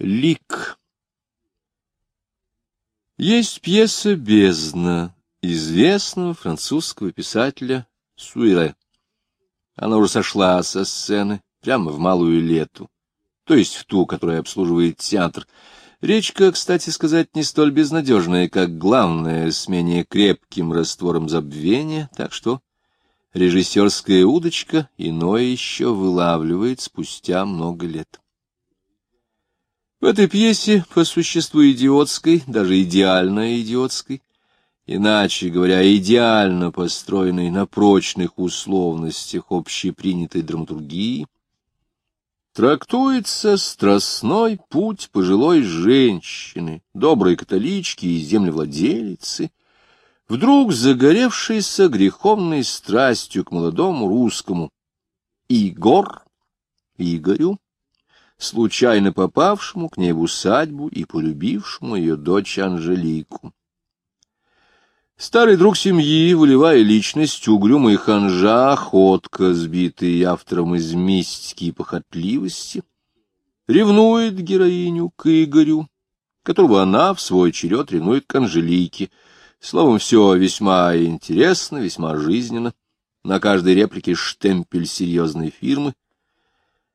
Лик. Есть пьеса «Бездна» известного французского писателя Суире. Она уже сошла со сцены прямо в малую лету, то есть в ту, которая обслуживает театр. Речка, кстати сказать, не столь безнадежная, как главная, с менее крепким раствором забвения, так что режиссерская удочка иное еще вылавливает спустя много лет. В этой пьесе, по существу идиотской, даже идеально идиотской, иначе говоря, идеально построенной на прочных условностях общепринятой драматургии, трактуется страстной путь пожилой женщины, доброй католички и землевладелицы, вдруг загоревшейся греховной страстью к молодому русскому Игор, Игорю, случайно попавшему к ней в усадьбу и полюбившему ее дочь Анжелику. Старый друг семьи, выливая личность, угрюмый ханжа, охотка, сбитый автором из мистики и похотливости, ревнует героиню к Игорю, которого она в свой черед ревнует к Анжелике. Словом, все весьма интересно, весьма жизненно. На каждой реплике штемпель серьезной фирмы,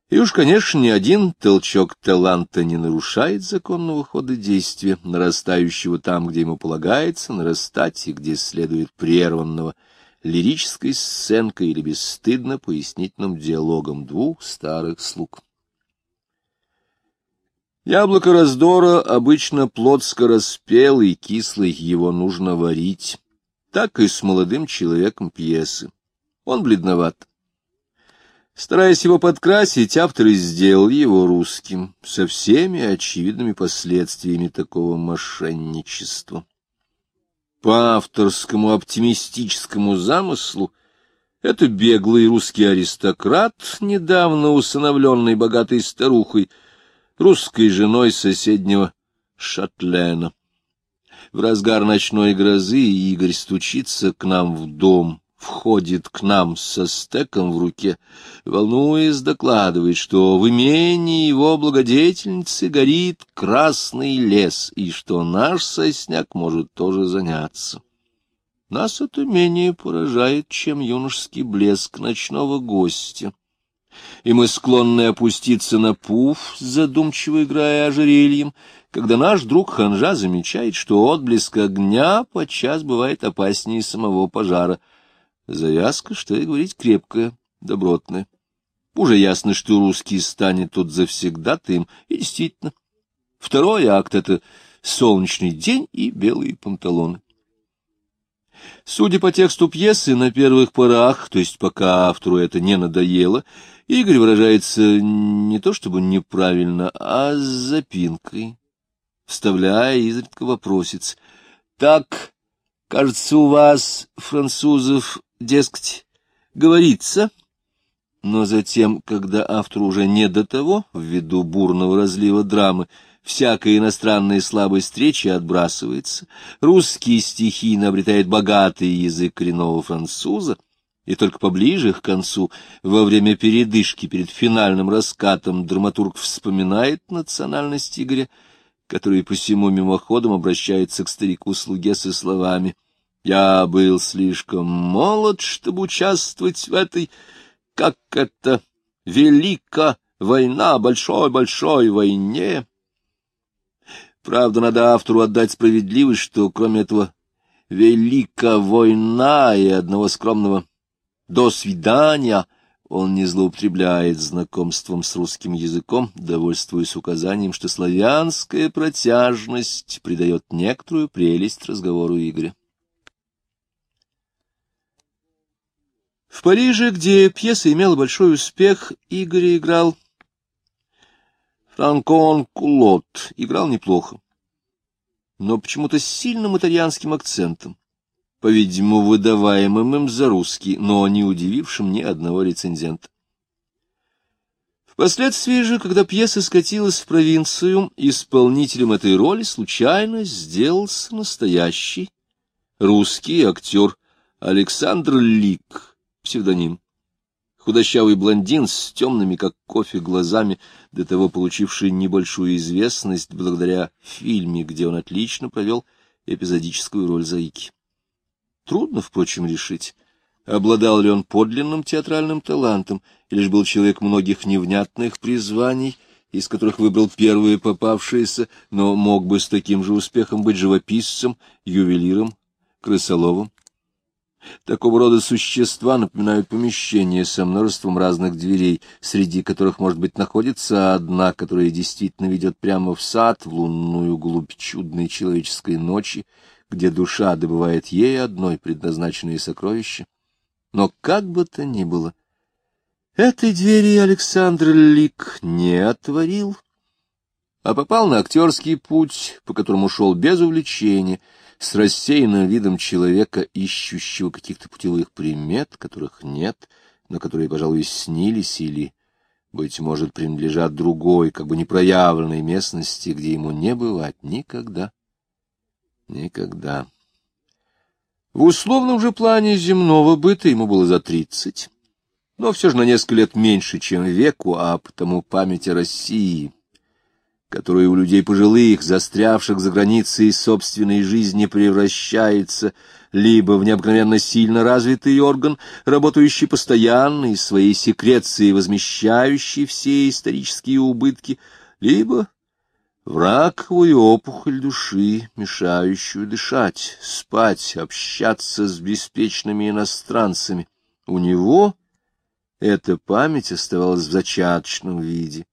и уж, конечно, ни один толчок таланта не нарушает законного хода действия, нарастающего там, где ему полагается нарастать, и где следует прерванного лирической сценкой или бесстыдно пояснительным диалогом двух старых слуг. Яблоко раздора обычно плод скороспелый, кислый, его нужно варить. Так и с молодым человеком пьесы. Он бледноват. Стараясь его подкрасить, автор сделал его русским, со всеми очевидными последствиями такого мошенничества. По авторскому оптимистическому замыслу это беглый русский аристократ, недавно усыновленный богатой старухой, русской женой соседнего Шатлена. В разгар ночной грозы Игорь стучится к нам в дом — входит к нам со стеком в руке, волнуясь, докладывает, что в имении его благодетельницы горит красный лес, и что наш сосняк может тоже заняться. Нас это менее поражает, чем юношеский блеск ночного гостя. И мы склонны опуститься на пуф, задумчиво играя ожерельем, когда наш друг Ханжа замечает, что отблеск огня подчас бывает опаснее самого пожара — Завязка, что и говорить, крепкая, добротная. Уже ясно, что русский станет тут завсегдатаем, и действительно. Второй акт — это солнечный день и белые панталоны. Судя по тексту пьесы, на первых порах, то есть пока автору это не надоело, Игорь выражается не то чтобы неправильно, а с запинкой, вставляя изредка вопросец. «Так, кажется, у вас, французов, дескать, говорится, но затем, когда автор уже не до того, ввиду бурного разлива драмы, всякая иностранная слабость речи отбрасывается, русские стихи обретает богатый язык коренного француза, и только поближе к концу, во время передышки перед финальным раскатом, драматург вспоминает национальность Игоря, который по всему мимоходом обращается к старику-слуге со словами — я был слишком молод, чтобы участвовать в этой, как это, велика война, большой-большой войне. Правда, надо автору отдать справедливость, что кроме этого велика война и одного скромного «до свидания» он не злоупотребляет знакомством с русским языком, довольствуясь указанием, что славянская протяжность придает некоторую прелесть разговору Игоря. В Париже, где пьеса имела большой успех, Игорь играл Франкон Кулот, играл неплохо, но почему-то с сильным итальянским акцентом, по-видимому, выдаваемым им за русский, но не удивившим ни одного рецензента. Впоследствии же, когда пьеса скатилась в провинцию, исполнителем этой роли случайно сделался настоящий русский актер Александр Лик, псевдоним. худощавый блондин с темными, как кофе, глазами, до того получивший небольшую известность благодаря фильме, где он отлично провел эпизодическую роль Заики. Трудно, впрочем, решить, обладал ли он подлинным театральным талантом, или же был человек многих невнятных призваний, из которых выбрал первые попавшиеся, но мог бы с таким же успехом быть живописцем, ювелиром, крысоловом. Такого рода существа напоминают помещение со множеством разных дверей, среди которых, может быть, находится одна, которая действительно ведет прямо в сад, в лунную глубь чудной человеческой ночи, где душа добывает ей одной предназначенные сокровища. Но как бы то ни было, этой двери Александр Лик не отворил, а попал на актерский путь, по которому шел без увлечения, с рассеянным видом человека, ищущего каких-то путевых примет, которых нет, но которые, пожалуй, снились или, быть может, принадлежат другой, как бы непроявленной местности, где ему не бывать никогда. Никогда. В условном же плане земного быта ему было за тридцать, но все же на несколько лет меньше, чем веку, а потому память о России, которая у людей пожилых, застрявших за границей собственной жизни, превращается либо в необыкновенно сильно развитый орган, работающий постоянно и своей секрецией возмещающий все исторические убытки, либо в раковую опухоль души, мешающую дышать, спать, общаться с беспечными иностранцами. У него эта память оставалась в зачаточном виде,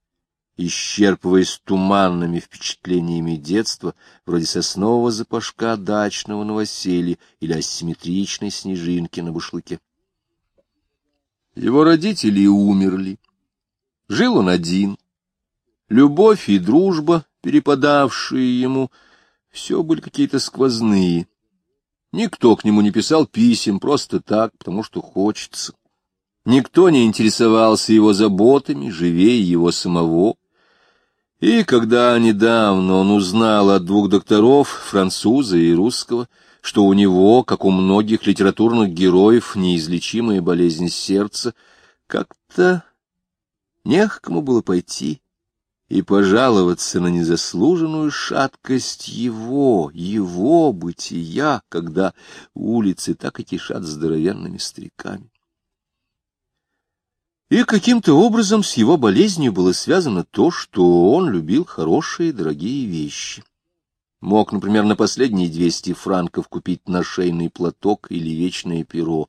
исчерпываясь туманными впечатлениями детства, вроде соснового запашка дачного новоселья или асимметричной снежинки на бушлыке. Его родители умерли. Жил он один. Любовь и дружба, перепадавшие ему, все были какие-то сквозные. Никто к нему не писал писем просто так, потому что хочется. Никто не интересовался его заботами, живее его самого. И когда недавно он узнал от двух докторов, француза и русского, что у него, как у многих литературных героев, неизлечимая болезнь сердца, как-то не к кому было пойти и пожаловаться на незаслуженную шаткость его, его бытия, когда улицы так и кишат здоровенными стариками. И каким-то образом с его болезнью было связано то, что он любил хорошие дорогие вещи. Мог, например, на последние двести франков купить нашейный платок или вечное перо,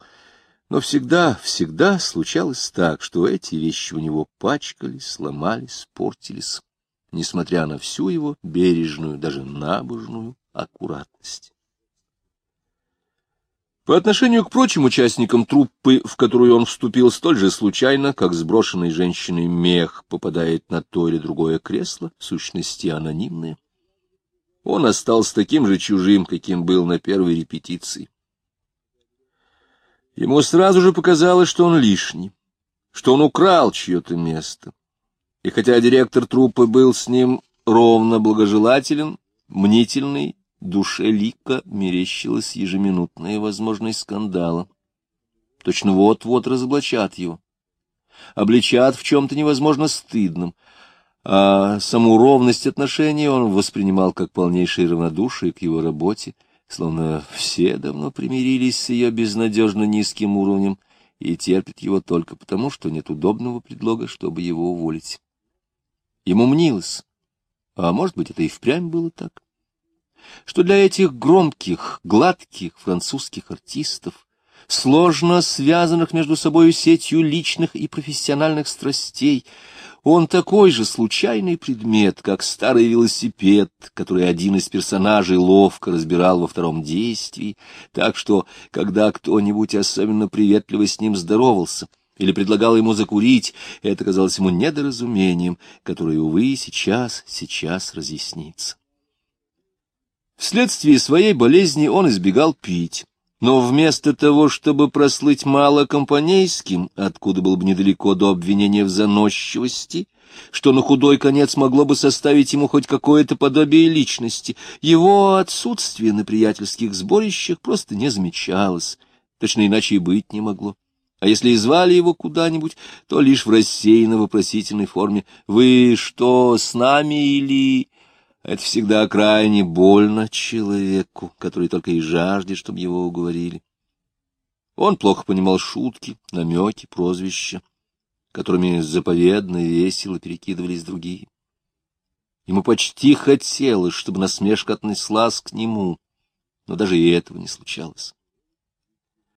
но всегда, всегда случалось так, что эти вещи у него пачкались, сломались, портились, несмотря на всю его бережную, даже набожную аккуратность. По отношению к прочим участникам труппы, в которую он вступил столь же случайно, как сброшенный женщиной мех попадает на то или другое кресло, в сущности анонимное, он остался таким же чужим, каким был на первой репетиции. Ему сразу же показалось, что он лишний, что он украл чье-то место. И хотя директор труппы был с ним ровно благожелателен, мнительный, душе Лика мерещилась ежеминутная возможность скандала. Точно вот-вот разоблачат его, обличат в чем-то невозможно стыдном, а саму ровность отношений он воспринимал как полнейшее равнодушие к его работе, словно все давно примирились с ее безнадежно низким уровнем и терпят его только потому, что нет удобного предлога, чтобы его уволить. Ему мнилось, а может быть, это и впрямь было так, что для этих громких, гладких французских артистов, сложно связанных между собой сетью личных и профессиональных страстей, он такой же случайный предмет, как старый велосипед, который один из персонажей ловко разбирал во втором действии, так что, когда кто-нибудь особенно приветливо с ним здоровался или предлагал ему закурить, это казалось ему недоразумением, которое, увы, сейчас, сейчас разъяснится. Вследствие своей болезни он избегал пить. Но вместо того, чтобы прослыть малокомпанейским, откуда было бы недалеко до обвинения в заносчивости, что на худой конец могло бы составить ему хоть какое-то подобие личности, его отсутствие на приятельских сборищах просто не замечалось, точно иначе и быть не могло. а если и звали его куда-нибудь, то лишь в рассеянно-вопросительной форме «Вы что, с нами или...» Это всегда крайне больно человеку, который только и жаждет, чтобы его уговорили. Он плохо понимал шутки, намеки, прозвища, которыми заповедно и весело перекидывались другие. Ему почти хотелось, чтобы насмешка отнеслась к нему, но даже и этого не случалось.